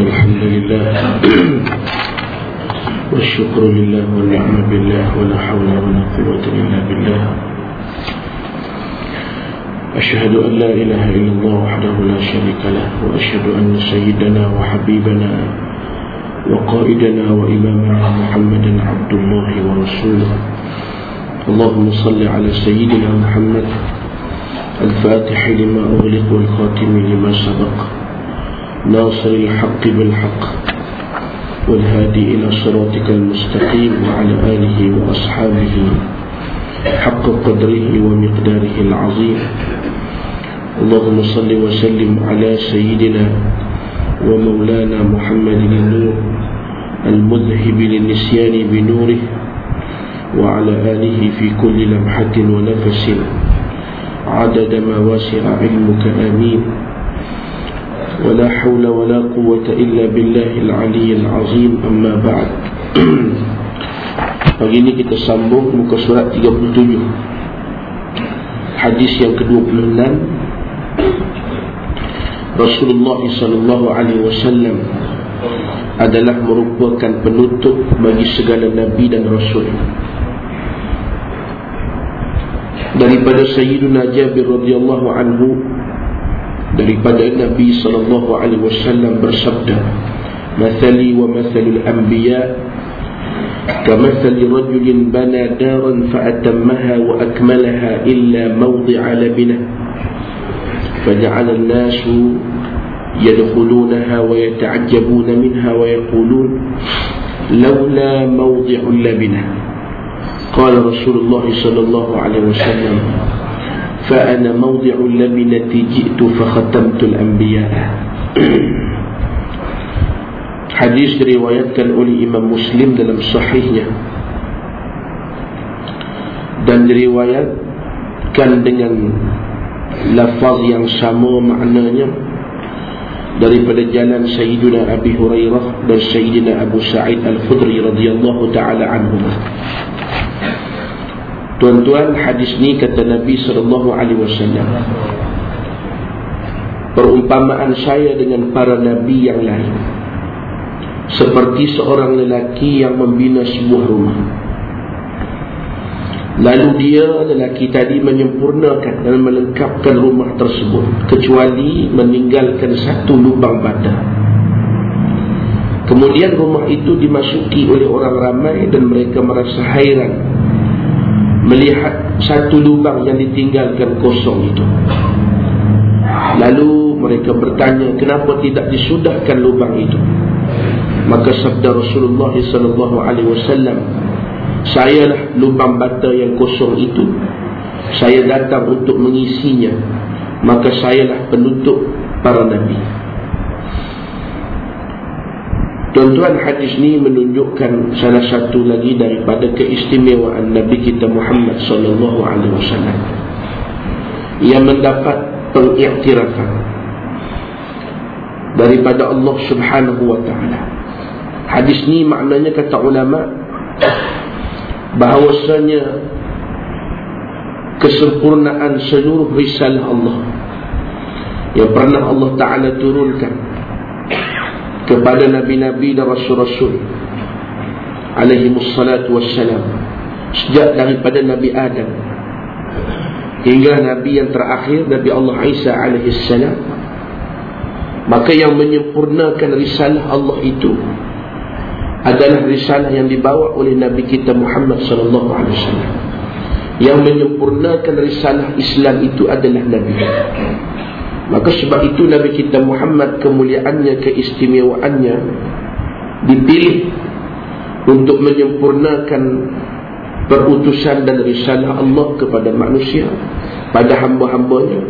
الحمد لله والشكر لله والنعمة بالله ولا حول ولا قوة إلا بالله. أشهد أن لا إله إلا الله وحده لا شريك له وأشهد أن سيدنا وحبيبنا وقائدنا وإمامنا محمدا عبد الله ورسوله. اللهم صل على سيدنا محمد الفاتح لما أغلق والخاتم لما سبق. ناصر الحق بالحق. والهادي إلى صراطك المستقيم وعلى آله وأصحابه. حق قدره ومقداره العظيم. اللهم صل وسلم على سيدنا ومولانا محمد النور المذهب للنسيان بنوره وعلى آله في كل لمحة ونفس. عدد ما واسع علمك آمين ولا حول ولا قوة إلا بالله العلي العظيم أما بعد Pagi ini kita sambung muka surat 37 Hadis yang ke-26 Rasulullah sallallahu alaihi wasallam adalah merupakan penutup bagi segala nabi dan rasul. Daripada Sayyidina Jabir radhiyallahu anhu daripada Nabi sallallahu alaihi wasallam bersabda, "Mathali wa mathalul anbiya' كمثل رجل بنى دارا فأتمها وأكملها إلا موضع لبنه فجعل الناس يدخلونها ويتعجبون منها ويقولون لولا موضع اللبنة قال رسول الله صلى الله عليه وسلم فأنا موضع اللبنة جئت فختمت الأنبياء Hadis diriwayatkan oleh Imam Muslim dalam sahihnya Dan diriwayatkan dengan lafaz yang sama maknanya daripada jalan Sayyidina Abi Hurairah dan Sayyidina Abu Sa'id Al-Khudri radhiyallahu taala anhum. Tuan-tuan, hadis ni kata Nabi sallallahu alaihi wasallam. Perumpamaan saya dengan para nabi yang lain seperti seorang lelaki yang membina sebuah rumah. Lalu dia lelaki tadi menyempurnakan dan melengkapkan rumah tersebut kecuali meninggalkan satu lubang bata. Kemudian rumah itu dimasuki oleh orang ramai dan mereka merasa hairan melihat satu lubang yang ditinggalkan kosong itu. Lalu mereka bertanya kenapa tidak disudahkan lubang itu. Maka sabda Rasulullah sallallahu alaihi wasallam Sayalah lubang bata yang kosong itu Saya datang untuk mengisinya Maka sayalah penutup para Nabi Tuan-tuan hadis ni menunjukkan salah satu lagi daripada keistimewaan Nabi kita Muhammad sallallahu alaihi wasallam yang mendapat pengiktirafan daripada Allah Subhanahu wa taala. Hadis ni maknanya kata ulama bahawasanya kesempurnaan seluruh risalah Allah yang pernah Allah Ta'ala turunkan kepada Nabi-Nabi dan Rasul-Rasul alaihi wassalatu wassalam sejak daripada Nabi Adam hingga Nabi yang terakhir Nabi Allah Isa alaihi salam maka yang menyempurnakan risalah Allah itu adalah risalah yang dibawa oleh Nabi kita Muhammad sallallahu alaihi wasallam. Yang menyempurnakan risalah Islam itu adalah Nabi. Maka sebab itu Nabi kita Muhammad kemuliaannya, keistimewaannya dipilih untuk menyempurnakan perutusan dan risalah Allah kepada manusia pada hamba-hambanya.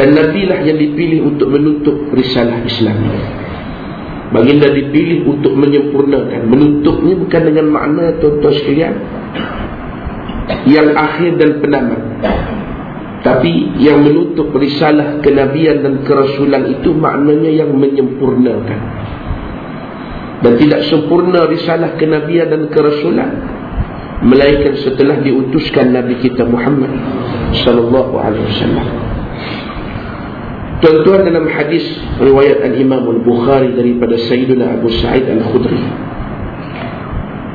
Dan Nabi lah yang dipilih untuk menutup risalah Islam. Baginda dipilih untuk menyempurnakan. Menutupnya bukan dengan makna Tuan-tuan sekalian Yang akhir dan penamat Tapi yang menutup risalah kenabian dan kerasulan itu Maknanya yang menyempurnakan Dan tidak sempurna risalah kenabian dan kerasulan Melainkan setelah diutuskan Nabi kita Muhammad Sallallahu alaihi wasallam Tuan-tuan dalam hadis riwayat Al-Imam Al-Bukhari daripada Sayyidina Abu Sa'id Al-Khudri.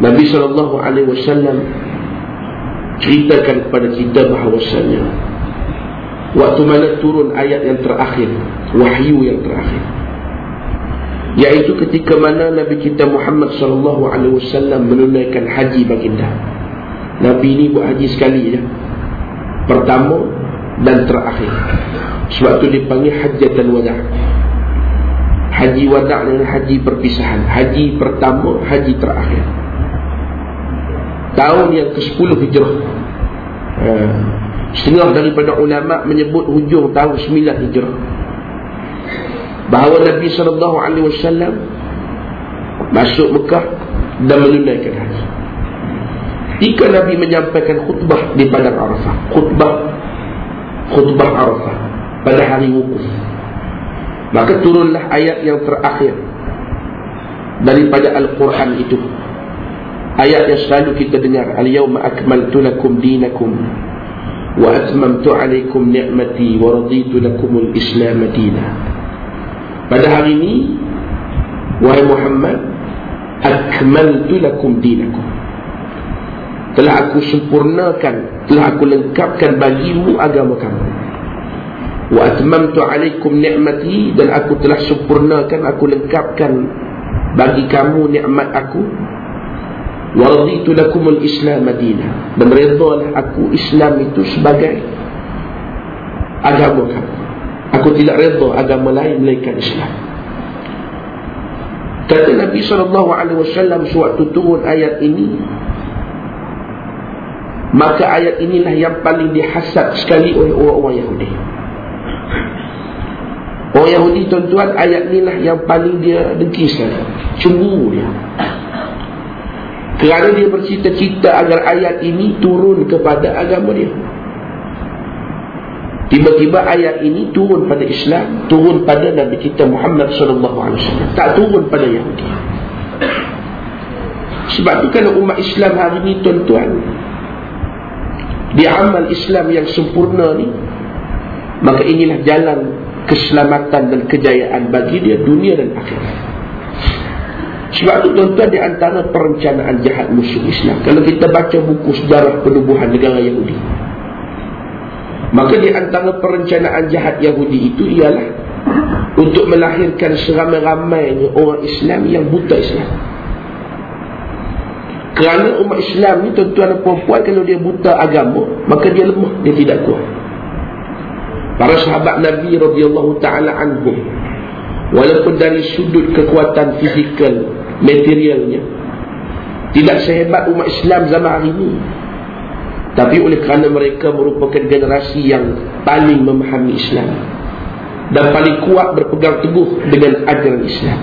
Nabi SAW ceritakan kepada kita bahawasanya waktu mana turun ayat yang terakhir, wahyu yang terakhir. Yaitu ketika mana Nabi kita Muhammad SAW menunaikan haji baginda. Nabi ini buat haji sekali ya. Pertama dan terakhir. Sebab tu dipanggil hajatan wada' Haji wada' dengan haji perpisahan Haji pertama, haji terakhir Tahun yang ke-10 hijrah ha. Setengah daripada ulama' menyebut hujung tahun 9 hijrah. Bahawa Nabi SAW Masuk Mekah Dan menunaikan haji. Jika Nabi menyampaikan khutbah di Padang Arafah Khutbah Khutbah Arafah pada hari wukuf maka turunlah ayat yang terakhir daripada Al-Quran itu. Ayat yang selalu kita dengar al-yawma akmaltu lakum dinakum alaikum ni'mati wa raditu lakumul islam dina. Pada hari ini wahai Muhammad akmaltu lakum dinakum. Telah aku sempurnakan telah aku lengkapkan bagimu agama kamu. Wa atmamtu alaikum ni'mati dan aku telah sempurnakan aku lengkapkan bagi kamu nikmat aku wa raditu lakumul islam madinah dan redalah aku Islam itu sebagai agama kamu aku tidak reda agama lain melainkan Islam kata Nabi SAW sewaktu turun ayat ini maka ayat inilah yang paling dihasad sekali oleh orang-orang Yahudi Orang Yahudi tuan-tuan ayat ni lah yang paling dia dengki sekali. Cemburu dia. Kerana dia bercita-cita agar ayat ini turun kepada agama dia. Tiba-tiba ayat ini turun pada Islam, turun pada Nabi kita Muhammad wasallam. Tak turun pada Yahudi. Sebab tu kalau umat Islam hari ini tuan-tuan di amal Islam yang sempurna ni maka inilah jalan keselamatan dan kejayaan bagi dia dunia dan akhirat. Sebab itu tuan-tuan di antara perencanaan jahat musuh Islam. Kalau kita baca buku sejarah penubuhan negara Yahudi. Maka di antara perencanaan jahat Yahudi itu ialah untuk melahirkan seramai-ramainya orang Islam yang buta Islam. Kerana umat Islam ni tuan-tuan dan perempuan kalau dia buta agama, maka dia lemah, dia tidak kuat para sahabat Nabi radhiyallahu taala anhum walaupun dari sudut kekuatan fizikal materialnya. Tidak sehebat umat Islam zaman hari ini. Tapi oleh kerana mereka merupakan generasi yang paling memahami Islam. Dan paling kuat berpegang teguh dengan ajaran Islam.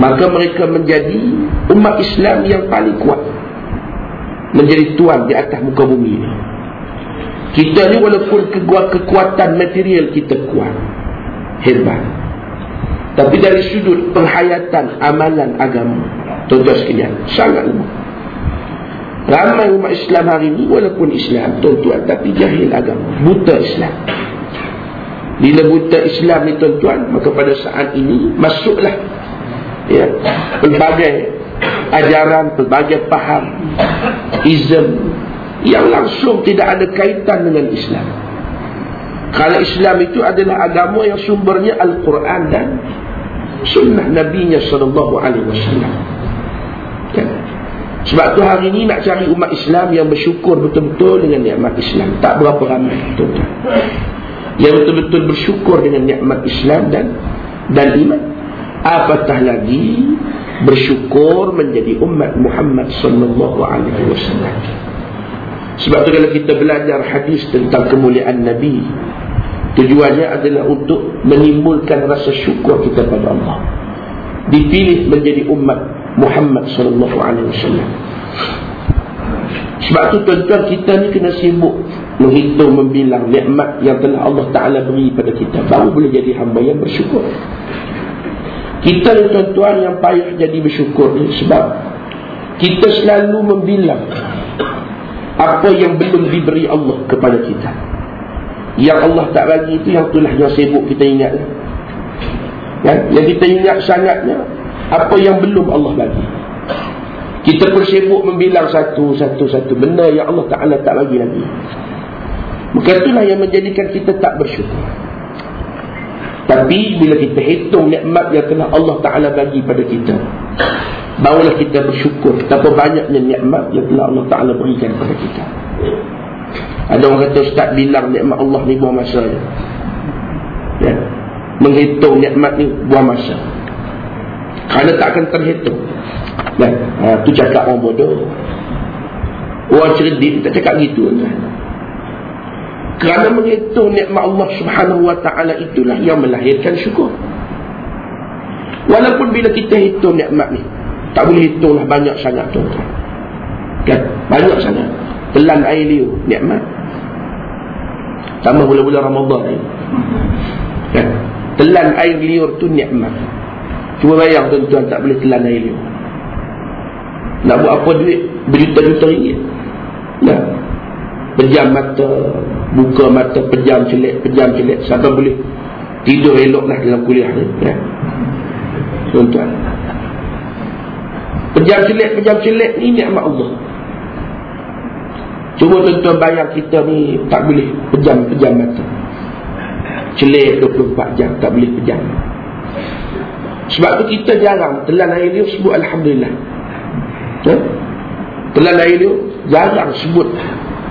Maka mereka menjadi umat Islam yang paling kuat. Menjadi tuan di atas muka bumi ini. Kita ni walaupun kekuatan material kita kuat. Hebat Tapi dari sudut penghayatan amalan agama Tuan-tuan sekalian Sangat lemah Ramai umat Islam hari ini walaupun Islam Tuan-tuan tapi jahil agama Buta Islam Bila buta Islam ni tuan-tuan Maka pada saat ini masuklah ya, Pelbagai ajaran, pelbagai faham Ism yang langsung tidak ada kaitan dengan Islam. Kalau Islam itu adalah agama yang sumbernya Al-Quran dan sunnah Nabi Nya Sallallahu Alaihi Wasallam. Kan? Sebab tu hari ini nak cari umat Islam yang bersyukur betul-betul dengan nikmat Islam. Tak berapa ramai. -betul. Yang betul-betul bersyukur dengan nikmat Islam dan dan iman. Apatah lagi bersyukur menjadi umat Muhammad Sallallahu Alaihi Wasallam. Sebab tu kalau kita belajar hadis tentang kemuliaan Nabi Tujuannya adalah untuk menimbulkan rasa syukur kita pada Allah. Dipilih menjadi umat Muhammad SAW Sebab tu tuan-tuan kita ni kena sibuk Menghitung, membilang nikmat yang telah Allah Ta'ala beri pada kita. Baru boleh jadi hamba yang bersyukur. Kita ni tuan-tuan yang payah jadi bersyukur ni Sebab kita selalu membilang apa yang belum diberi Allah kepada kita Yang Allah tak bagi itu Yang itulah yang sibuk kita ingat kan? Yang kita ingat sangatnya Apa yang belum Allah bagi. Kita bersibuk membilang satu Satu satu benda yang Allah Ta'ala tak bagi lagi. Maka itulah yang menjadikan kita tak bersyukur. Tapi bila kita hitung nikmat yang telah Allah Ta'ala bagi pada kita Barulah kita bersyukur Betapa banyaknya nikmat yang telah Allah Ta'ala berikan kepada kita Ada orang kata Ustaz bilang nikmat Allah ni buang masa ya. Menghitung nikmat ni buang masa Kerana tak akan terhitung ya. ha, Tu cakap orang bodoh Orang cerdik tak cakap gitu kan? Kerana menghitung nikmat Allah subhanahu wa ta'ala itulah yang melahirkan syukur. Walaupun bila kita hitung nikmat ni. Tak boleh hitunglah banyak sangat tu. Kan? Banyak sangat. Telan air liu nikmat. Sama bulan-bulan Ramadan ni. Kan? Telan air liur tu nikmat. Cuba bayang tuan-tuan tak boleh telan air liur. Nak buat apa duit? Berjuta-juta ringgit. Nah. Pejam mata buka mata pejam celik pejam celik sampai boleh tidur eloklah dalam kuliah ni ya tuan-tuan pejam celik pejam celik ni nikmat Allah cuba tuan-tuan bayang kita ni tak boleh pejam-pejam mata. Celik 24 jam tak boleh pejam. Sebab tu kita jarang telan air liur sebut Alhamdulillah. Ya? telan air liur jarang sebut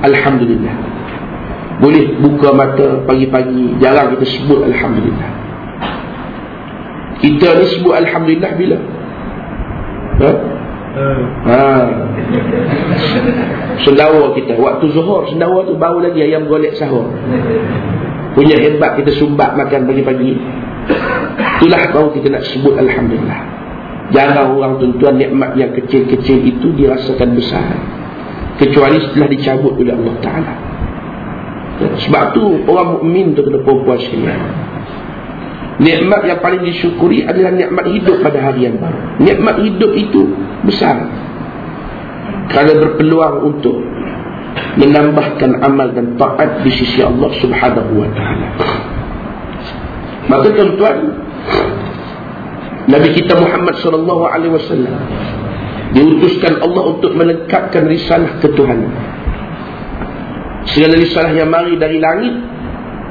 Alhamdulillah. Boleh buka mata pagi-pagi jarang kita sebut Alhamdulillah. Kita ni sebut Alhamdulillah bila? Ha? ha. Sendawa kita waktu zuhur sendawa tu baru lagi ayam golek sahur punya hebat kita sumbat makan pagi-pagi itulah baru kita nak sebut Alhamdulillah jarang orang tuan-tuan nikmat yang kecil-kecil itu dirasakan besar kecuali setelah dicabut oleh Allah Ta'ala sebab tu orang mukmin tu kena puas sekalian. Nikmat yang paling disyukuri adalah nikmat hidup pada hari yang baru. Nikmat hidup itu besar. Kerana berpeluang untuk menambahkan amal dan taat di sisi Allah Subhanahu wa taala. Maka tuan-tuan, Nabi kita Muhammad sallallahu alaihi wasallam diutuskan Allah untuk melengkapkan risalah ketuhanan segala risalah yang mari dari langit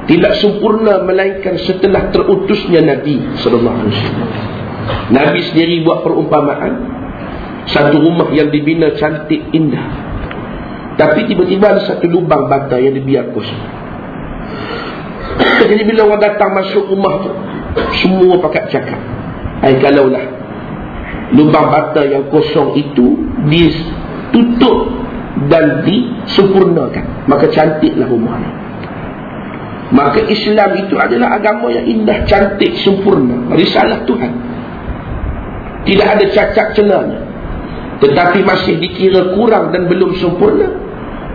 tidak sempurna melainkan setelah terutusnya Nabi sallallahu alaihi wasallam. Nabi sendiri buat perumpamaan satu rumah yang dibina cantik indah. Tapi tiba-tiba ada satu lubang bata yang dibiar kosong. Jadi bila orang datang masuk rumah tu semua pakat cakap. Ai kalaulah lubang bata yang kosong itu ditutup dan disempurnakan maka cantiklah rumah ini maka Islam itu adalah agama yang indah cantik sempurna risalah Tuhan tidak ada cacat celanya tetapi masih dikira kurang dan belum sempurna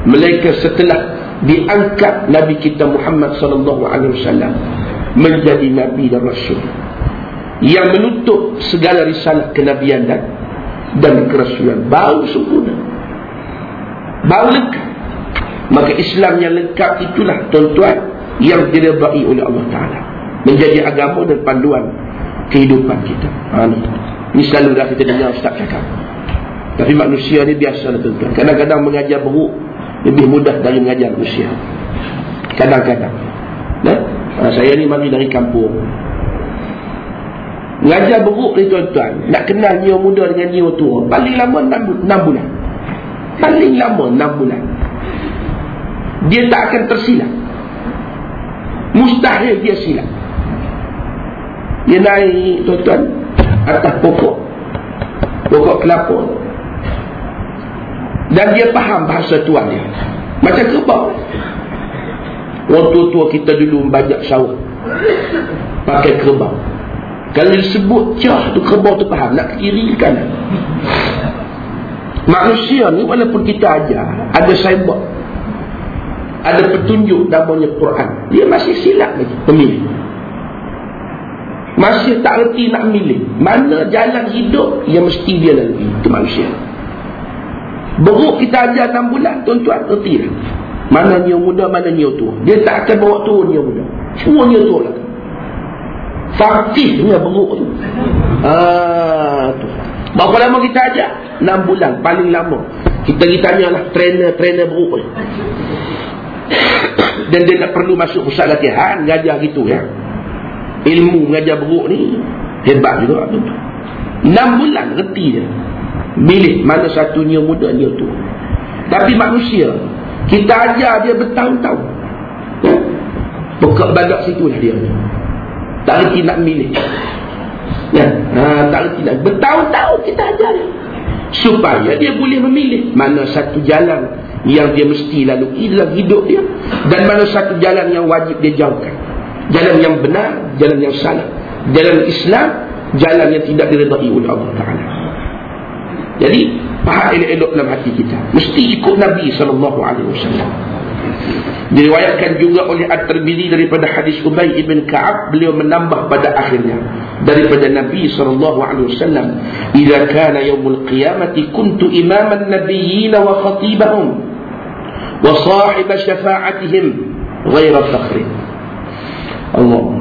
mereka setelah diangkat Nabi kita Muhammad sallallahu alaihi wasallam menjadi nabi dan rasul yang menutup segala risalah kenabian dan dan kerasulan. Baru sempurna. Baru lengkap. Maka Islam yang lengkap itulah tuan-tuan yang diredai oleh Allah Ta'ala. Menjadi agama dan panduan kehidupan kita. Ha, ni. ni selalu dah kita dengar Ustaz cakap tapi manusia ni biasa tuan-tuan. Kadang-kadang mengajar buruk lebih mudah dari mengajar manusia. Kadang-kadang. Nah? ha, saya ni mari dari kampung. Mengajar buruk ni tuan-tuan nak kenal nyiwa muda dengan nyiwa tua paling lama 6 bulan. Paling lama 6 bulan. Dia tak akan tersilap. Mustahil dia silap. Dia naik tuan-tuan atas pokok. Pokok kelapa dan dia faham bahasa tuan dia. Macam kerbau orang tua-tua kita dulu banyak sawah. Pakai kerbau kalau disebut cah tu kerbau tu faham. Nak kiri ke kanan? Manusia ni walaupun kita ajar Ada cyber Ada petunjuk namanya Quran. Dia masih silap lagi pemilih. Masih tak reti nak milih. Mana jalan hidup Yang mesti dia lalui. Itu manusia Beruk kita ajar 6 bulan Tuan-tuan reti dah Mana yang muda, mana yang tua. Dia tak akan bawa turun yang muda. Semua yang tua lah. Fakihnya beruk tu. Ah, tu. Berapa lama kita ajar? 6 bulan. Paling lama. Kita pergi tanyalah trainer-trainer beruk ni. Dan dia tak perlu masuk pusat latihan. Ngajar gitu ya. Ilmu mengajar beruk ni. Hebat juga. 6 bulan reti dia. Milih mana satunya muda dia tu. Tapi manusia kita ajar dia bertahun-tahun. Pekak badak situ lah dia. Tak reti nak milih. Ya, ha, tak reti nak. Bertahun-tahun kita ajar dia. Supaya dia boleh memilih mana satu jalan yang dia mesti lalui dalam hidup dia. Dan mana satu jalan yang wajib dia jauhkan. Jalan yang benar, jalan yang salah. Jalan Islam, jalan yang tidak diredai oleh Allah Ta'ala. Jadi, faham elok-elok dalam hati kita. Mesti ikut Nabi SAW diriwayatkan juga oleh At-Tirmidzi daripada hadis Ubay ibn Ka'ab beliau menambah pada akhirnya daripada Nabi SAW idza kana yaumul qiyamati kuntu imaman nabiyyin wa khatibahum wa sahib syafa'atihim ghaira fakhrin. Allah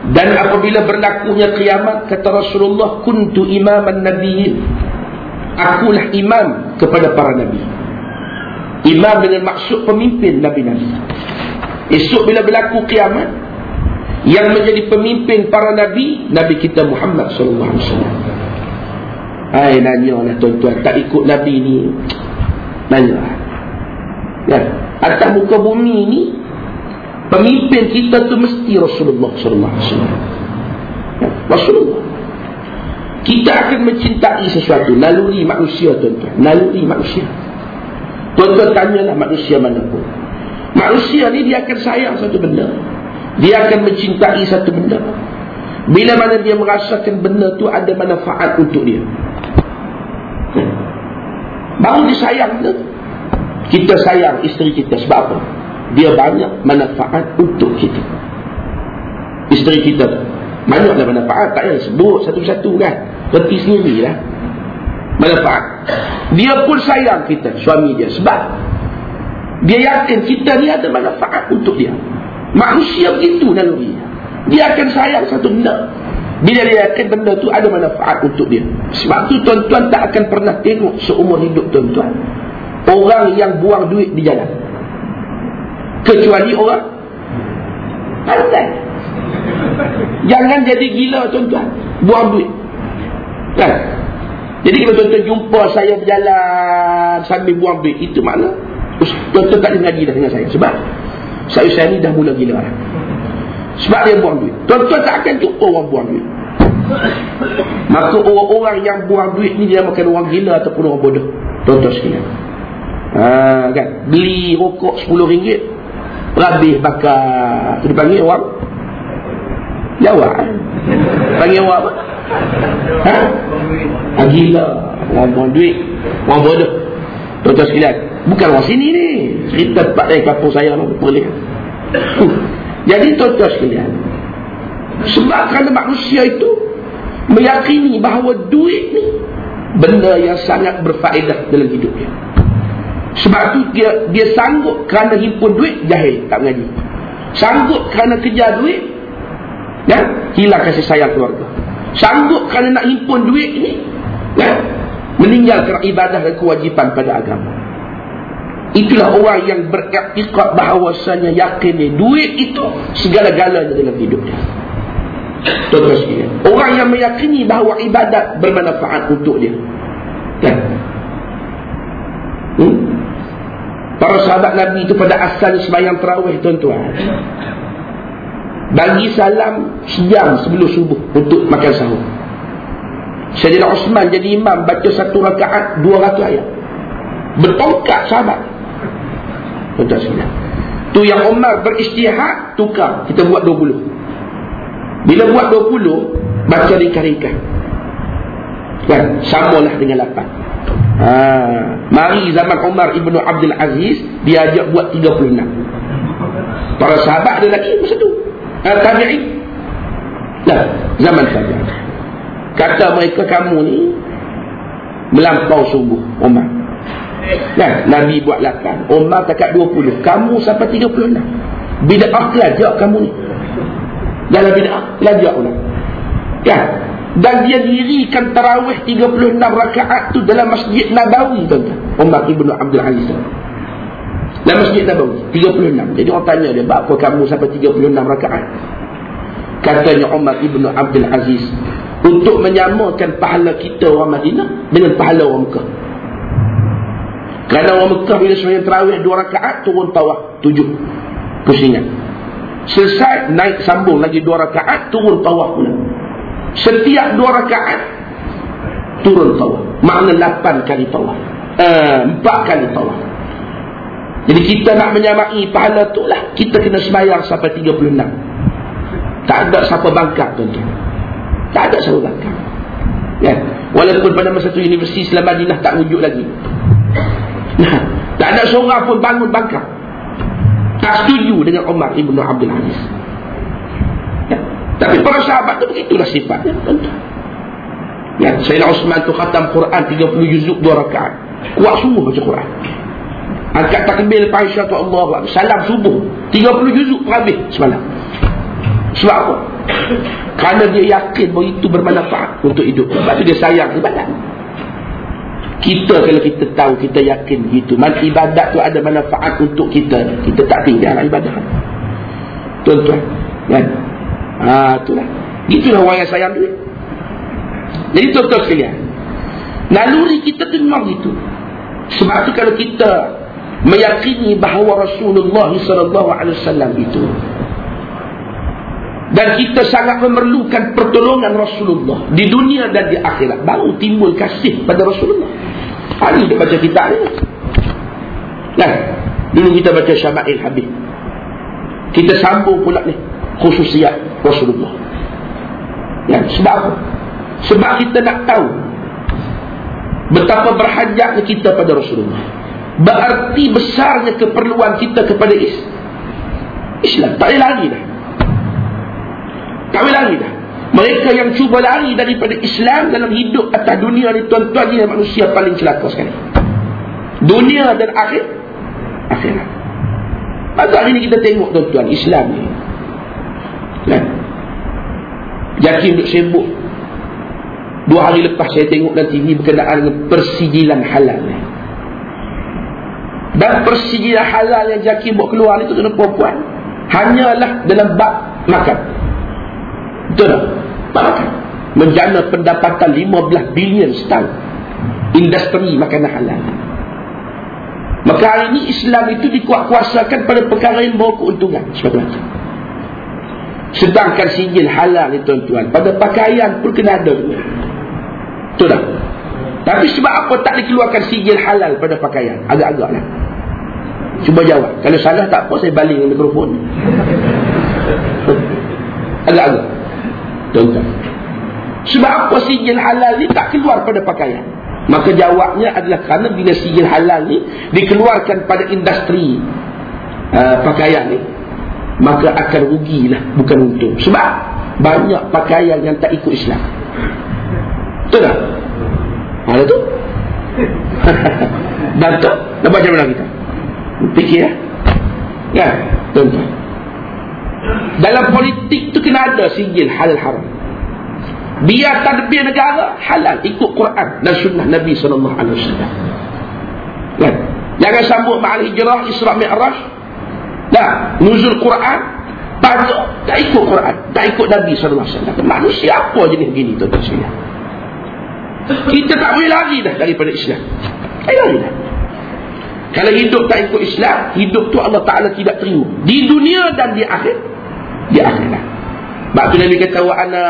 dan apabila berlakunya kiamat kata Rasulullah kuntu imaman nabiyyin. Akulah imam kepada para nabi. Imam dengan maksud pemimpin nabi-nabi. Esok bila berlaku kiamat yang menjadi pemimpin para nabi nabi kita Muhammad sallallahu alaihi wasallam. Hai nanyalah tuan-tuan tak ikut nabi ni. Nanya. Ya, atas muka bumi ni Pemimpin kita tu mesti Rasulullah sallallahu alaihi wasallam. Rasulullah. Kita akan mencintai sesuatu naluri manusia tuan-tuan, naluri manusia. Tuan-tuan tanyalah manusia mana pun. Manusia ni dia akan sayang satu benda. Dia akan mencintai satu benda. Bila mana dia merasakan benda tu ada manfaat untuk dia. Baru dia sayang benda Kita sayang isteri kita sebab apa? Dia banyak manfaat untuk kita. Isteri kita banyaklah manfaat. Tak payah sebut satu-satu kan. Reti sendiri lah manfaat. Dia pun sayang kita suami dia. Sebab dia yakin kita ni ada manfaat untuk dia. Manusia begitu naluri dia akan sayang satu benda. Bila dia yakin benda tu ada manfaat untuk dia. Sebab tu tuan-tuan tak akan pernah tengok seumur hidup tuan-tuan. Orang yang buang duit di jalan kecuali orang pandai jangan jadi gila tuan-tuan. Buang duit. Kan? Jadi kalau tuan-tuan jumpa saya berjalan sambil buang duit itu makna tuan-tuan tak ada ngaji dah dengan saya. Sebab saya saya ni dah mula gila lah. sebab dia buang duit. Tuan-tuan tak akan jumpa orang buang duit. Maka orang-orang yang buang duit ni dia makan orang gila ataupun orang bodoh. Tuan-tuan sekalian. Ha, kan? beli rokok 10 ringgit Rabih bakar. Itu dipanggil orang Jawa Panggil orang apa? Ha? Ha gila. Orang buang duit. Orang bodoh. Tuan-tuan sekalian Bukan orang sini ni. Cerita tempat dari kapur saya Boleh. Jadi tuan-tuan sekalian Sebab kerana manusia itu Meyakini bahawa duit ni Benda yang sangat berfaedah dalam hidupnya sebab tu dia dia sanggup kerana himpun duit jahil tak mengaji. Sanggup kerana kejar duit ya hilang kasih sayang keluarga. Sanggup kerana nak himpun duit ni ya meninggalkan ibadah dan kewajipan pada agama. Itulah orang yang beriktikad bahawasanya yakin ni duit itu segala-galanya dalam hidupnya. Tuan-tuan Orang yang meyakini bahawa ibadat bermanfaat untuk dia. Ya. Hmm? Para sahabat Nabi itu pada asal semayang terawih tuan-tuan. Bagi salam sejam sebelum subuh untuk makan sahur. Sayyidina Osman jadi imam baca satu rakaat dua ratus ayat. Bertongkat sahabat. Tuan-tuan sekalian. Tu yang Umar beristihad tukar. Kita buat dua puluh. Bila buat dua puluh, baca ringkas-ringkas. Kan? Samalah dengan lapan. Ha, mari zaman Umar Ibn Abdul Aziz dia ajak buat 36. Para sahabat ada lagi masa tu. Ha, tabi'i. Nah, zaman saja. Kata mereka kamu ni melampau sungguh Umar. Kan? Nabi buat lakan. Umar takat 20. Kamu sampai 36. Bida'ah kelajak kamu ni. Dalam bida'ah, kelajak pula. Kan? Dan dia dirikan tarawih 36 rakaat tu dalam masjid Nabawi tuan-tuan. Umar Ibn Abdul Aziz. Dalam masjid Nabawi. 36. Jadi orang tanya dia, apa kamu sampai 36 rakaat? Katanya Umar Ibn Abdul Aziz. Untuk menyamakan pahala kita orang Madinah dengan pahala orang Mekah. Kerana orang Mekah bila semuanya terawih dua rakaat turun tawaf tujuh pusingan. Selesai naik sambung lagi dua rakaat turun tawaf pula. Setiap dua rakaat turun tawaf. Makna lapan kali tawaf. Eh, empat kali tawaf. Jadi kita nak menyamai pahala tu lah. Kita kena semayang sampai 36. Tak ada siapa bangkak tuan-tuan. Tak ada siapa bangkak. Ya. Walaupun pada masa tu Universiti Islam Madinah tak wujud lagi. Nah, tak ada seorang pun bangun bangkang. Tak setuju dengan Umar Ibn Abdul Aziz. Tapi para sahabat tu begitulah sifatnya. Ya, Sayyidina Osman tu khatam Quran 30 juzuk 2 rakaat. Kuat sungguh baca Quran. Angkat takbir Aisyah tu Allah Salam subuh 30 juzuk habis semalam Sebab apa? Kerana dia yakin bahawa itu bermanfaat untuk hidup Sebab tu dia sayang ibadat kita kalau kita tahu, kita yakin gitu. Man, ibadat tu ada manfaat untuk kita. Kita tak tinggal ibadat. Tuan-tuan. Kan? Ha, itulah. Itulah orang yang sayang duit. Jadi tuan-tuan sekalian. Naluri kita tu memang gitu. Sebab tu kalau kita meyakini bahawa Rasulullah SAW itu dan kita sangat memerlukan pertolongan Rasulullah di dunia dan di akhirat baru timbul kasih pada Rasulullah hari kita baca kitab ni kan dulu kita baca Syama'il Habib kita sambung pula ni khususiat Rasulullah ya, sebab apa? sebab kita nak tahu betapa berhajatnya kita pada Rasulullah berarti besarnya keperluan kita kepada Islam tak boleh lagi dah tak boleh lari dah. Mereka yang cuba lari daripada Islam dalam hidup atas dunia ni tuan-tuan ni manusia paling celaka sekali. Dunia dan akhir akhirat. Masa hari ni kita tengok tuan-tuan Islam ni. Kan? Yakin duk sibuk. Dua hari lepas saya tengok dalam TV berkenaan dengan persijilan halal ni. Dan persijilan halal yang Jaki buat keluar ni tu kena perempuan. Hanyalah dalam bab makan. Betul tak? Bahkan menjana pendapatan 15 bilion setahun industri makanan halal. Maka hari ini Islam itu dikuat-kuasakan pada perkara yang bawa keuntungan. Sebab itu. Sedangkan sijil halal ni tuan-tuan. Pada pakaian pun kena ada. Betul tak? Tapi sebab apa tak dikeluarkan sijil halal pada pakaian? Agak-agak lah. Cuba jawab. Kalau salah tak apa saya baling mikrofon. Agak-agak. Tuan-tuan. Sebab apa sijil halal ni tak keluar pada pakaian? Maka jawabnya adalah kerana bila sijil halal ni dikeluarkan pada industri uh, pakaian ni maka akan rugilah bukan untung. Sebab banyak pakaian yang tak ikut Islam. Betul tak? Ada tu? Dan tu? Nak baca mana kita? Fikir ya? Ya, tuan-tuan. Dalam politik tu kena ada sijil halal haram. Biar tadbir negara halal ikut Quran dan sunnah Nabi wasallam. Kan? Jangan sambut ma'al hijrah Isra Mi'raj. Dah, nuzul Quran patut tak ikut Quran, tak ikut Nabi sallallahu alaihi wasallam. Manusia apa jenis begini tuan-tuan sekalian? Kita tak boleh lari dah daripada Islam. Tak lari dah. Kalau hidup tak ikut Islam, hidup tu Allah Ta'ala tidak terima. Di dunia dan di akhir. Di akhirat. Sebab tu Nabi kata, wa ana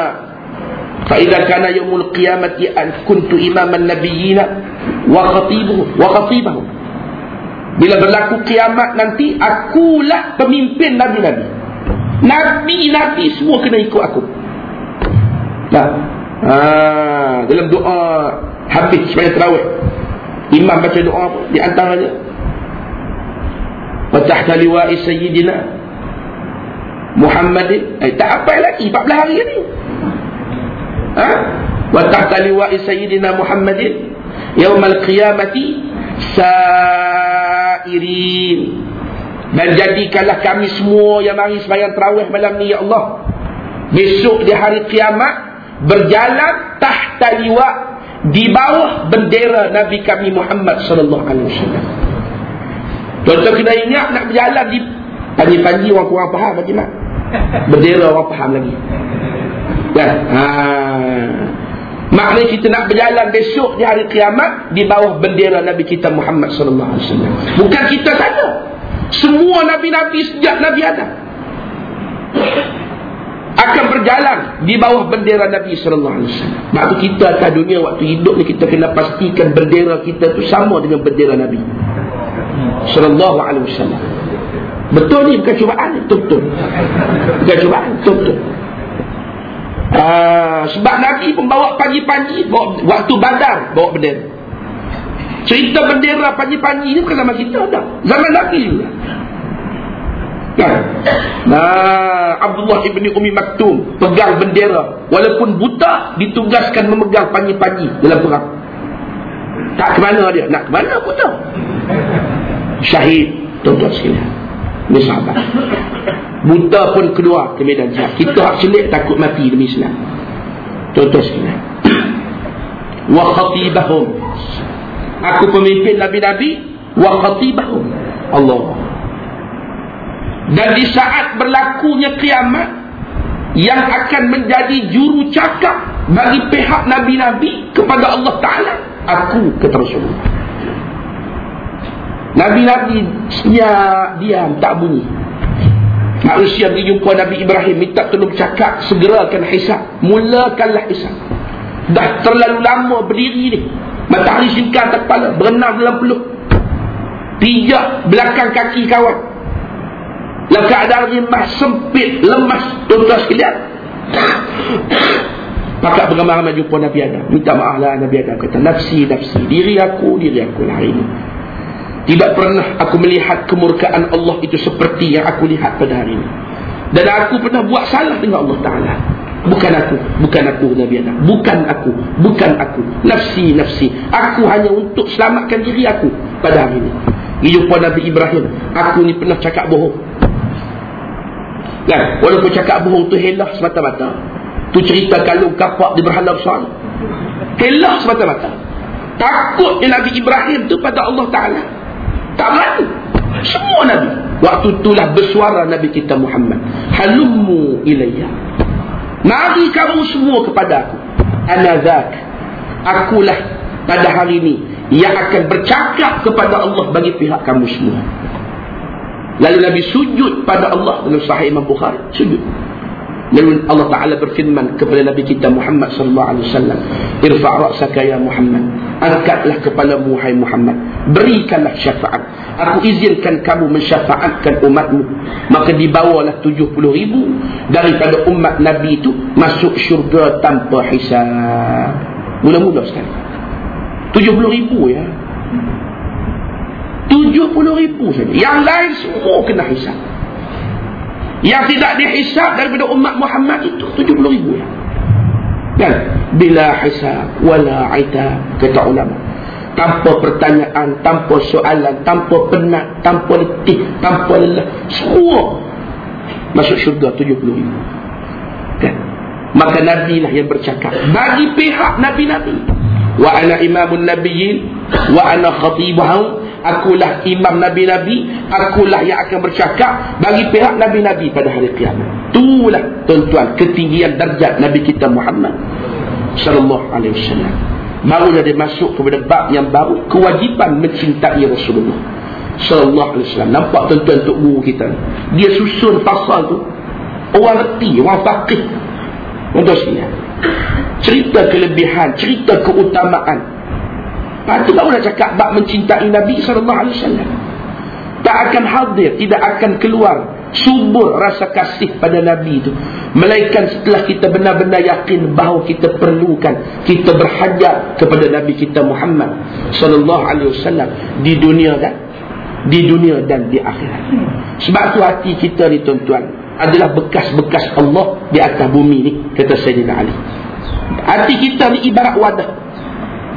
fa'idha kana yawmul qiyamati an kuntu imaman nabiyina wa khatibuhu wa. Bila berlaku kiamat nanti, akulah pemimpin Nabi-Nabi. Nabi-Nabi semua kena ikut aku. Nah. Ha, dalam doa habis sepanjang terawih. Imam baca doa di antaranya wa tahta liwa'i sayyidina Muhammadin eh, tak apa lagi 14 hari ni ha wa tahta liwa'i sayyidina Muhammadin yaumal qiyamati sairin dan jadikanlah kami semua yang mari sembahyang tarawih malam ni ya Allah besok di hari kiamat berjalan tahta liwa di bawah bendera Nabi kami Muhammad sallallahu alaihi wasallam. Tuan-tuan kena ingat nak berjalan di panji-panji orang kurang faham macam mana. Bendera orang faham lagi. Kan? Ha. Maknanya kita nak berjalan besok di hari kiamat di bawah bendera Nabi kita Muhammad sallallahu alaihi wasallam. Bukan kita saja. Semua nabi-nabi sejak Nabi Adam akan berjalan di bawah bendera Nabi sallallahu alaihi wasallam. Maka kita atas dunia waktu hidup ni kita kena pastikan bendera kita tu sama dengan bendera Nabi sallallahu alaihi wasallam. Betul ni bukan cubaan betul betul. Bukan cubaan betul betul. Uh, sebab Nabi pun bawa pagi-pagi waktu badar bawa bendera. Cerita bendera pagi-pagi ni bukan zaman kita dah. Zaman Nabi juga. Kan? Nah, Abdullah ibni Umi Maktum pegang bendera walaupun buta ditugaskan memegang pagi-pagi dalam perang. Tak ke mana dia? Nak ke mana aku tahu. Syahid tuan-tuan sekalian. Ini sahabat. Buta pun keluar ke medan jihad. Kita hak selit takut mati demi Islam. Tuan-tuan sekalian. Wa khatibahum. Aku pemimpin Nabi-Nabi. Wa khatibahum. Allah. Dan di saat berlakunya kiamat Yang akan menjadi juru cakap Bagi pihak Nabi-Nabi Kepada Allah Ta'ala Aku kata Rasulullah Nabi-Nabi Ya diam tak bunyi Manusia pergi jumpa Nabi Ibrahim Minta tolong cakap Segerakan hisap Mulakanlah hisap Dah terlalu lama berdiri ni Matahari singkat kepala Berenang dalam peluk Pijak belakang kaki kawan dalam keadaan rimah sempit, lemas, tuan-tuan sekalian. Pakak pengembangan jumpa Nabi Adam. Minta maaf lah Nabi Adam. Kata, nafsi, nafsi. Diri aku, diri aku lah hari ini. Tidak pernah aku melihat kemurkaan Allah itu seperti yang aku lihat pada hari ini. Dan aku pernah buat salah dengan Allah Ta'ala. Bukan aku. Bukan aku Nabi Adam. Bukan aku. Bukan aku. Nafsi, nafsi. Aku hanya untuk selamatkan diri aku pada hari ini. Jumpa Nabi Ibrahim. Aku ni pernah cakap bohong. Kan? Walaupun cakap bohong tu helah semata-mata. Tu cerita kalung kapak di berhala besar. Helah semata-mata. Takut Nabi Ibrahim tu pada Allah Ta'ala. Tak berani. Semua Nabi. Waktu itulah bersuara Nabi kita Muhammad. Halummu ilayya. Mari kamu semua kepada aku. Anazak. Akulah pada hari ini yang akan bercakap kepada Allah bagi pihak kamu semua. Lalu Nabi sujud pada Allah dalam sahih Imam Bukhari. Sujud. Lalu Allah Ta'ala berfirman kepada Nabi kita Muhammad sallallahu alaihi wasallam, "Irfa' ya Muhammad. Angkatlah kepalamu hai Muhammad. Berikanlah syafaat. Aku izinkan kamu mensyafaatkan umatmu. Maka dibawalah 70 ribu daripada umat Nabi itu masuk syurga tanpa hisab." Mula-mula sekali. 70 ribu ya. 70 ribu saja. Yang lain semua kena hisap. Yang tidak dihisap daripada umat Muhammad itu 70 ribu. Ya. Dan bila hisap wala ita kata ulama. Tanpa pertanyaan, tanpa soalan, tanpa penat, tanpa letih, tanpa lelah. Semua masuk syurga 70 ribu. Kan? Maka Nabi lah yang bercakap. Bagi pihak Nabi-Nabi. Wa ana imamun nabiyyin. Wa ana khatibahum akulah imam nabi-nabi akulah yang akan bercakap bagi pihak nabi-nabi pada hari kiamat itulah tuan-tuan ketinggian darjat nabi kita Muhammad sallallahu alaihi wasallam baru dia masuk kepada bab yang baru kewajipan mencintai Rasulullah sallallahu alaihi wasallam. Nampak tuan-tuan untuk guru kita dia susun pasal tu. Orang reti orang faqih. Untuk sekalian cerita kelebihan cerita keutamaan. Ha, itu baru nak cakap bab mencintai Nabi SAW. Tak akan hadir, tidak akan keluar subur rasa kasih pada Nabi itu. Melainkan setelah kita benar-benar yakin bahawa kita perlukan, kita berhajat kepada Nabi kita Muhammad SAW di dunia dan di dunia dan di akhirat. Sebab tu hati kita ni tuan-tuan adalah bekas-bekas Allah di atas bumi ni kata Sayyidina Ali. Hati kita ni ibarat wadah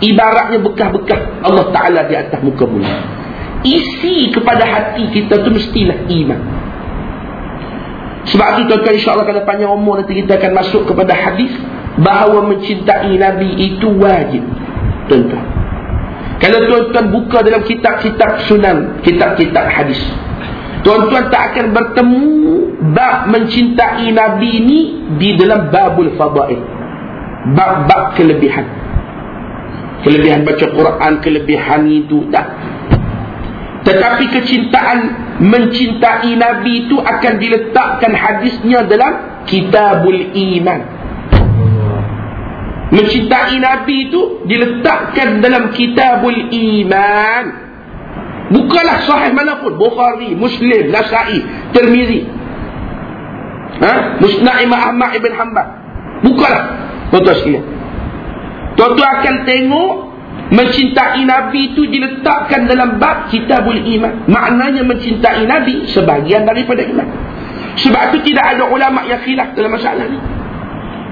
ibaratnya bekah-bekah Allah Ta'ala di atas muka bumi isi kepada hati kita tu mestilah iman sebab tu tuan-tuan insyaAllah kalau panjang umur nanti kita akan masuk kepada hadis bahawa mencintai Nabi itu wajib tuan-tuan. Kalau tuan-tuan buka dalam kitab-kitab sunan kitab-kitab hadis tuan-tuan tak akan bertemu bab mencintai Nabi ini di dalam babul fadail. Bab-bab kelebihan. Kelebihan baca Quran kelebihan itu tak. Tetapi kecintaan mencintai Nabi itu akan diletakkan hadisnya dalam kitabul iman. Mencintai Nabi itu diletakkan dalam kitabul iman. Bukanlah sahih manapun. Bukhari, Muslim, Nasai, Tirmizi. Ha? Musnah Imam Ahmad Ibn Hanbal. Bukanlah. Tuan-tuan sekalian. Tuan-tuan akan tengok mencintai Nabi itu diletakkan dalam bab kitabul iman. Maknanya mencintai Nabi sebahagian daripada iman. Sebab itu tidak ada ulama yang khilaf dalam masalah ini.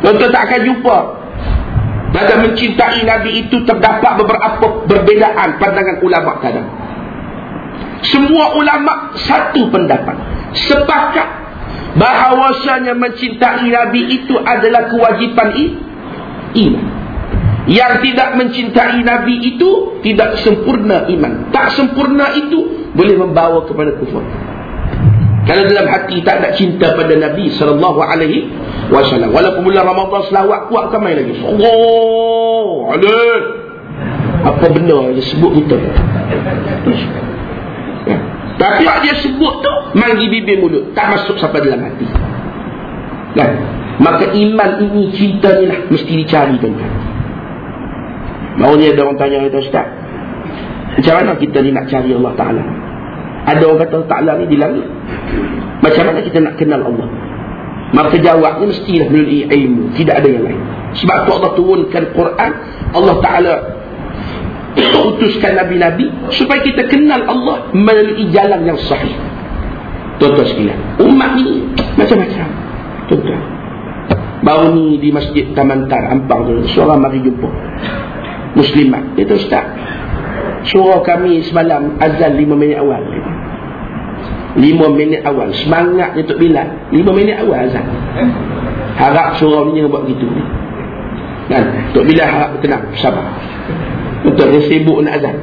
Tuan-tuan tak akan jumpa dalam mencintai Nabi itu terdapat beberapa perbezaan pandangan ulama kadang. Semua ulama satu pendapat. Sepakat bahawasanya mencintai Nabi itu adalah kewajipan iman. Yang tidak mencintai Nabi itu tidak sempurna iman. Tak sempurna itu boleh membawa kepada kufur. Kalau dalam hati tak ada cinta pada Nabi sallallahu alaihi wasallam. Walaupun bulan Ramadan selawat kuat main lagi. Allah alaihi. Apa benda dia sebut kita? Ya. Tapi yang dia sebut tu manggi bibir mulut, tak masuk sampai dalam hati. Kan? Maka iman ini cinta ni lah mesti dicari tuan-tuan. Ni ada orang tanya kita Ustaz Macam mana kita ni nak cari Allah Ta'ala? Ada orang kata Ta'ala ni di langit. Macam mana kita nak kenal Allah? Maka jawabnya mestilah melalui ilmu Tidak ada yang lain. Sebab tu Allah turunkan Quran Allah Ta'ala utuskan Nabi-Nabi Supaya kita kenal Allah Melalui jalan yang sahih. Tuan-tuan sekalian Umat ni macam-macam. Tuan-tuan Baru ni di masjid Taman Tar Ampang tu Seorang mari jumpa muslimat. Itu ustaz. Surah kami semalam azan lima minit awal. Lima minit awal. Semangat Tok Bilal. Lima minit awal azan. Harap surah ni buat gitu kan? Tok Bilal harap tenang sabar. Untuk dia sibuk nak azan.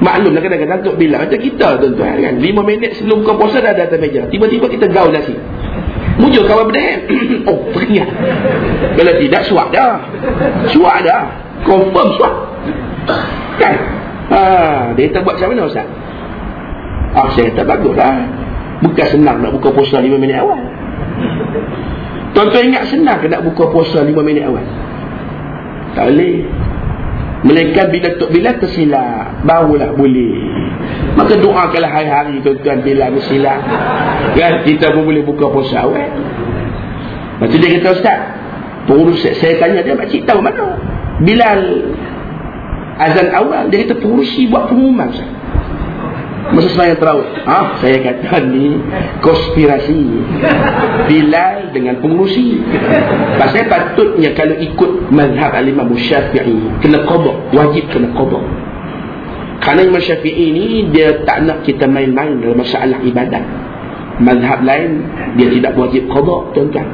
Maklumlah kadang-kadang Tok Bilal macam kita tuan-tuan. Kan? Lima minit sebelum buka puasa dah ada meja. Tiba-tiba kita gaul nasi Mujur kawan berdahan Oh peringat Kalau tidak suap dah. Suap dah. Confirm suap. Kan? Ha, Dia kata buat macam mana Ustaz? Ah, saya kata bagus lah. Bukan senang nak buka puasa 5 minit awal. Tuan-tuan ingat senang ke nak buka puasa 5 minit awal? Tak boleh. Melainkan bila Tok Bila tersilap Barulah boleh Maka doakanlah hari-hari tuan-tuan bila tersilap Kan kita pun boleh buka puasa awal tu dia kata Ustaz Pengurus saya tanya dia Makcik tahu mana? Bilal azan awal dia kata pengurusi buat pengumuman sah. masa semayang terawih ah, saya kata ni konspirasi. Bilal dengan pengurusi. Pasal patutnya kalau ikut mazhab alimah syafi'i kena qobok wajib kena qobok kerana Imam Syafi'i ni dia tak nak kita main-main dalam masalah ibadat mazhab lain dia tidak wajib qobok tuan-tuan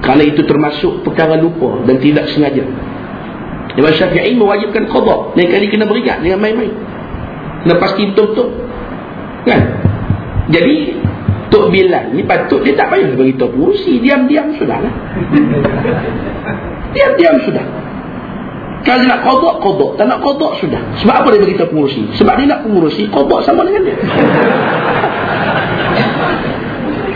kerana itu termasuk perkara lupa dan tidak sengaja Imam Syafi'i mewajibkan qada. Lain kali kena berikat dengan main-main. Kena pasti betul-betul. Kan? Jadi Tok Bilal ni patut dia tak payah beritahu pengurusi, diam-diam sudahlah. Diam-diam sudah. Kalau nak qada, qada. Tak nak qada sudah. Sebab apa dia beritahu pengurusi? Sebab dia nak pengurusi qada sama dengan dia.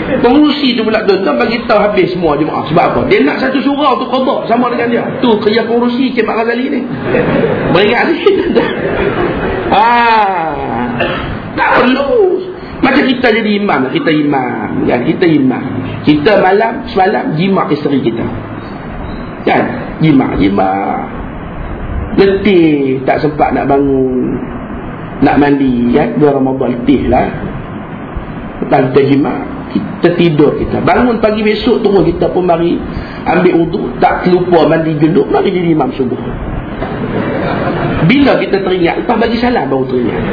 Pengurusi tu pula tuan-tuan bagi tahu habis semua jemaah. Sebab apa? Dia nak satu surau tu qada sama dengan dia. Tu kerja pengurusi Cik Mak Ghazali ni. Beringat ni. Ah. Tak perlu. Macam kita jadi imam, kita imam, kan? Kita imam. Kita malam semalam jima isteri kita. Kan? Jima, jima. Letih, tak sempat nak bangun. Nak mandi, kan? Dua Ramadan letih lah. Petang kita jima kita tidur kita bangun pagi besok tunggu kita pun mari ambil uduk tak terlupa mandi junub mari jadi imam subuh Bila kita teringat Lepas bagi salam baru teringat?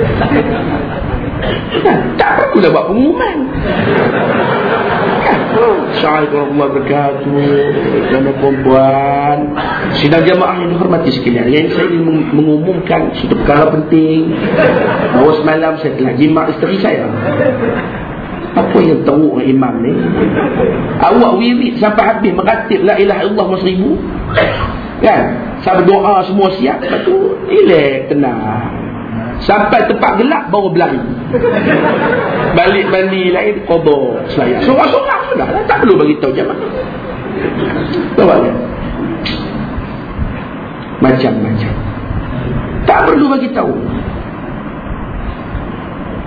Tak perlulah buat pengumuman Assalamualaikum wabarakatuh. Kerana perempuan Sidang jamaah yang dihormati sekalian. Yang saya ingin mengumumkan Satu perkara penting. Bahawa semalam saya telah jimat isteri saya. Apa yang teruk imam ni? Awak wirid sampai habis meratib la ilaha illallah masribu kan? Sampai doa semua siap. Lepas tu relax tenang sampai tempat gelap baru berlari. Balik mandi lain kodok selayar sorang-sorang sudah lah. Tak perlu bagi tahu jemaah. Macam-macam. Tak perlu bagi tahu.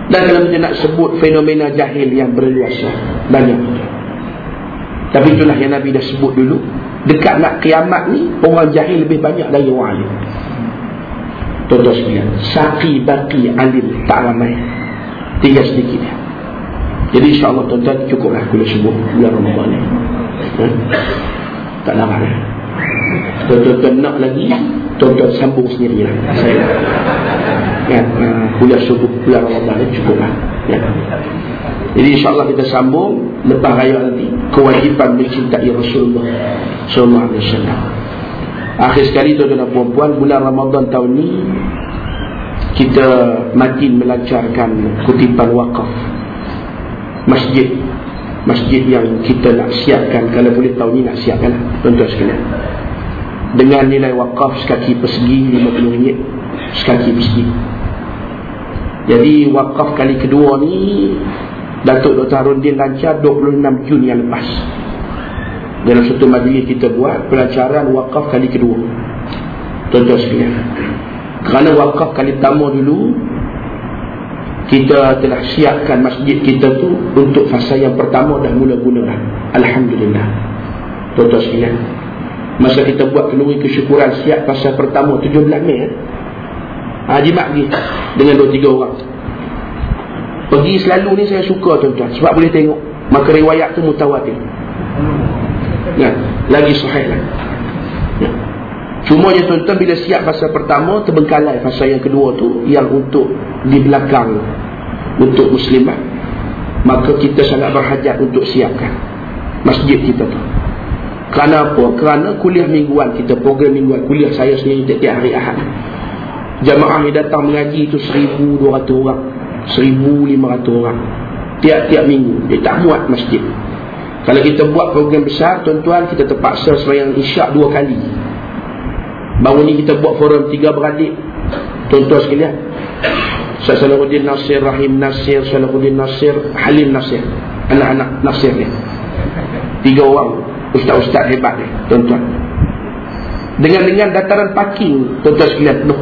Dan kalau kita nak sebut fenomena jahil yang berluasa banyak. Tapi itulah yang Nabi dah sebut dulu. Dekat nak kiamat ni orang jahil lebih banyak dari orang alim tuan-tuan sekalian saki baki alim tak ramai tinggal sedikit ya. jadi insyaAllah tuan-tuan cukuplah aku dah sebut bulan Ramadan ni ha? tak larang ya. tuan-tuan nak lagi tuan-tuan sambung sendiri lah saya kan uh, kuliah subuh bulan Ramadan cukup lah ya. jadi insyaAllah kita sambung lepas raya nanti kewajipan mencintai Rasulullah Sallallahu Alaihi Wasallam akhir sekali tuan-tuan dan puan bulan Ramadan tahun ni kita makin melancarkan kutipan wakaf masjid. Masjid yang kita nak siapkan kalau boleh tahun ni nak siapkan lah, tuan-tuan sekalian. Dengan nilai wakaf sekaki persegi RM50 sekaki persegi. Jadi wakaf kali kedua ni Datuk Dr. Harundin lancar 26 Jun yang lepas Dalam satu majlis kita buat Pelancaran wakaf kali kedua Tuan-tuan sekalian Kerana wakaf kali pertama dulu Kita telah siapkan masjid kita tu Untuk fasa yang pertama dah mula-mula Alhamdulillah Tuan-tuan sekalian Masa kita buat kenduri kesyukuran siap fasa pertama 17 Mei eh? Haji Mak pergi dengan dua tiga orang. Pergi selalu ni saya suka tuan-tuan sebab boleh tengok maka riwayat tu mutawatir. Ya, lagi sahih lah. Ya. Cuma je tuan-tuan bila siap fasa pertama terbengkalai fasa yang kedua tu yang untuk di belakang untuk muslimat maka kita sangat berhajat untuk siapkan masjid kita tu. Kerana apa? Kerana kuliah mingguan kita program mingguan kuliah saya sendiri setiap hari Ahad Jamaah yang datang mengaji itu 1,200 orang 1,500 orang Tiap-tiap minggu Dia tak buat masjid Kalau kita buat program besar Tuan-tuan kita terpaksa semayang isyak dua kali. Baru ni kita buat forum tiga beradik. Tuan-tuan sekalian. Syed Salahuddin Nasir, Rahim Nasir Salahuddin Nasir, Halim Nasir. Anak-anak Nasir ni. Tiga orang. Ustaz-ustaz hebat ni Tuan-tuan. Dengan-dengan dataran parking Tuan-tuan sekalian penuh.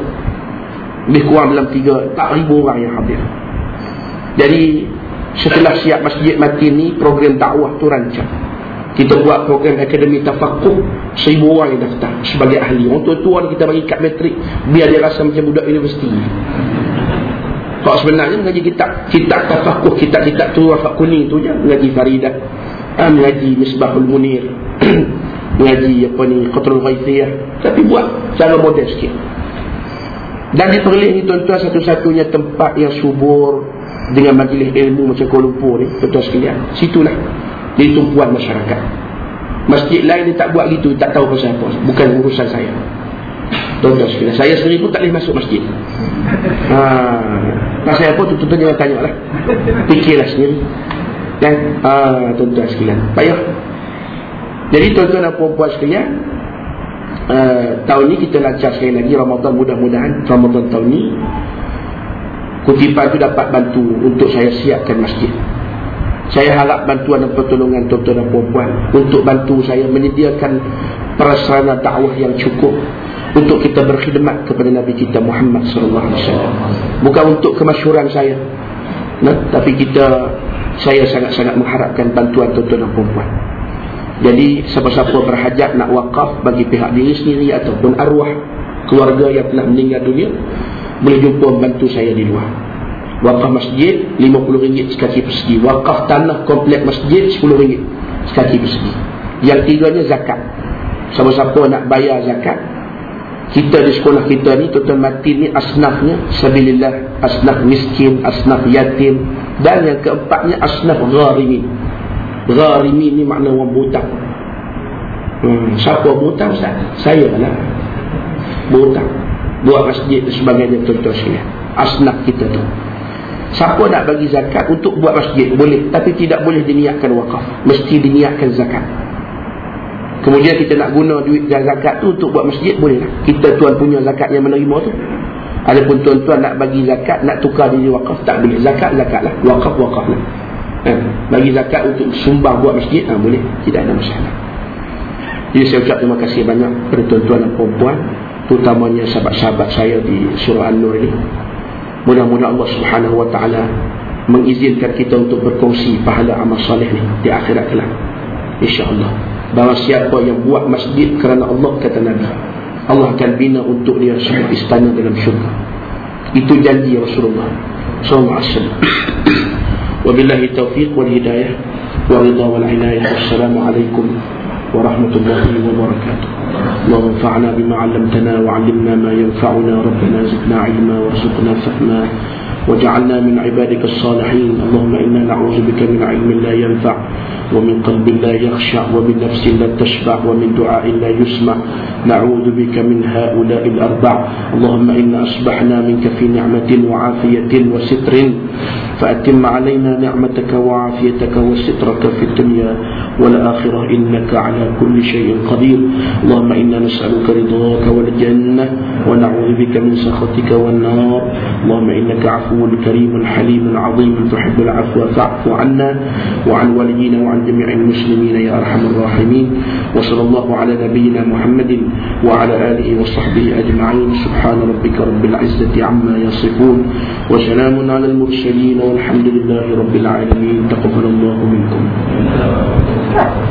Lebih kurang dalam tiga tak ribu orang yang hadir. Jadi setelah siap masjid mati ni program dakwah tu rancang. Kita buat program akademi tafakuh. Seribu orang yang daftar sebagai ahli. Orang tua-tua kita bagi kad metrik biar dia rasa macam budak universiti. Kalau sebenarnya mengaji kitab kitab tafakuh kitab kitab tu wafak kuning tu je. Mengaji Faridah ah, mengaji Misbahul Munir mengaji apa ni Qatrul Ghaithiyah tapi buat cara modern sikit. Dan diperlihi tuan-tuan satu-satunya tempat yang subur dengan majlis ilmu macam Kuala Lumpur ni, tuan-tuan sekalian. Situlah di tumpuan masyarakat. Masjid lain dia tak buat gitu, tak tahu pasal apa. Bukan urusan saya. Tuan-tuan sekalian, saya sendiri pun tak boleh masuk masjid. Ha, pasal apa tu tuan-tuan jangan tanya lah. Fikirlah sendiri. Dan ha, tuan-tuan sekalian, payah. Jadi tuan-tuan dan puan-puan sekalian, Uh, tahun ni kita lancar sekali lagi Ramadan mudah-mudahan Ramadan tahun ni kutipan itu dapat bantu untuk saya siapkan masjid. Saya harap bantuan dan pertolongan tuan-tuan dan perempuan untuk bantu saya menyediakan prasarana dakwah yang cukup untuk kita berkhidmat kepada Nabi kita Muhammad sallallahu alaihi wasallam. Bukan untuk kemasyhuran saya nah, tapi kita saya sangat-sangat mengharapkan bantuan tuan-tuan dan perempuan jadi siapa-siapa berhajat nak wakaf bagi pihak diri sendiri ataupun arwah keluarga yang telah meninggal dunia boleh jumpa membantu saya di luar. Wakaf masjid RM50 sekaki persegi. Wakaf tanah komplek masjid RM10 sekaki persegi. Yang tiganya zakat. Siapa-siapa nak bayar zakat kita di sekolah kita ni tuan mati ni asnafnya sabilillah asnaf miskin asnaf yatim dan yang keempatnya asnaf gharimi gharimi ni makna orang buta hmm, siapa buta Ustaz? saya lah buta buat masjid dan sebagainya tuan-tuan sekalian asnaf kita tu siapa nak bagi zakat untuk buat masjid boleh tapi tidak boleh diniatkan wakaf mesti diniatkan zakat Kemudian kita nak guna duit zakat tu untuk buat masjid boleh lah. Kita tuan punya zakat yang menerima tu. Adapun tuan-tuan nak bagi zakat, nak tukar diri wakaf, tak boleh. Zakat, zakat lah. Wakaf, wakaf lah. Ha. Bagi zakat untuk sumbang buat masjid, ha, boleh. Tidak ada masalah. Jadi saya ucap terima kasih banyak kepada tuan-tuan dan perempuan. Terutamanya sahabat-sahabat saya di surah An-Nur ini. Mudah-mudahan Allah subhanahu wa ta'ala mengizinkan kita untuk berkongsi pahala amal salih ni di akhirat kelak. InsyaAllah. Bahawa siapa yang buat masjid kerana Allah kata Nabi Allah akan bina untuk dia sebuah istana dalam syurga Itu janji Rasulullah Sallallahu alaihi wasallam Wabillahi taufiq wal hidayah Wa ridha wal inayah Wassalamualaikum warahmatullahi wabarakatuh اللهم انفعنا بما علمتنا وعلمنا ما ينفعنا. ربنا زدنا علما وارزقنا فهما. وجعلنا من عبادك الصالحين. اللهم إنا نعوذ بك من علم لا ينفع ومن قلب لا يخشع ومن نفس لا تشبع ومن دعاء لا يسمع. نعوذ بك من هؤلاء الأربع. اللهم إنا أصبحنا منك في نعمة وعافية وستر. فأتم علينا نعمتك وعافيتك وسترك في الدنيا والآخرة إنك على كل شيء قدير. اللهم إنا نسألك رضاك والجنة ونعوذ بك من سخطك والنار. اللهم إنك عفو كريم حليم عظيم. تحب العفو فاعف عنا وعن والدينا وعن جميع المسلمين يا أرحم الراحمين. وصلى الله على نبينا محمد وعلى آله وصحبه أجمعين. سبحان ربك رب العزة عما يصفون. وسلام على المرسلين والحمد لله رب العالمين. تقبل الله منكم. Yeah.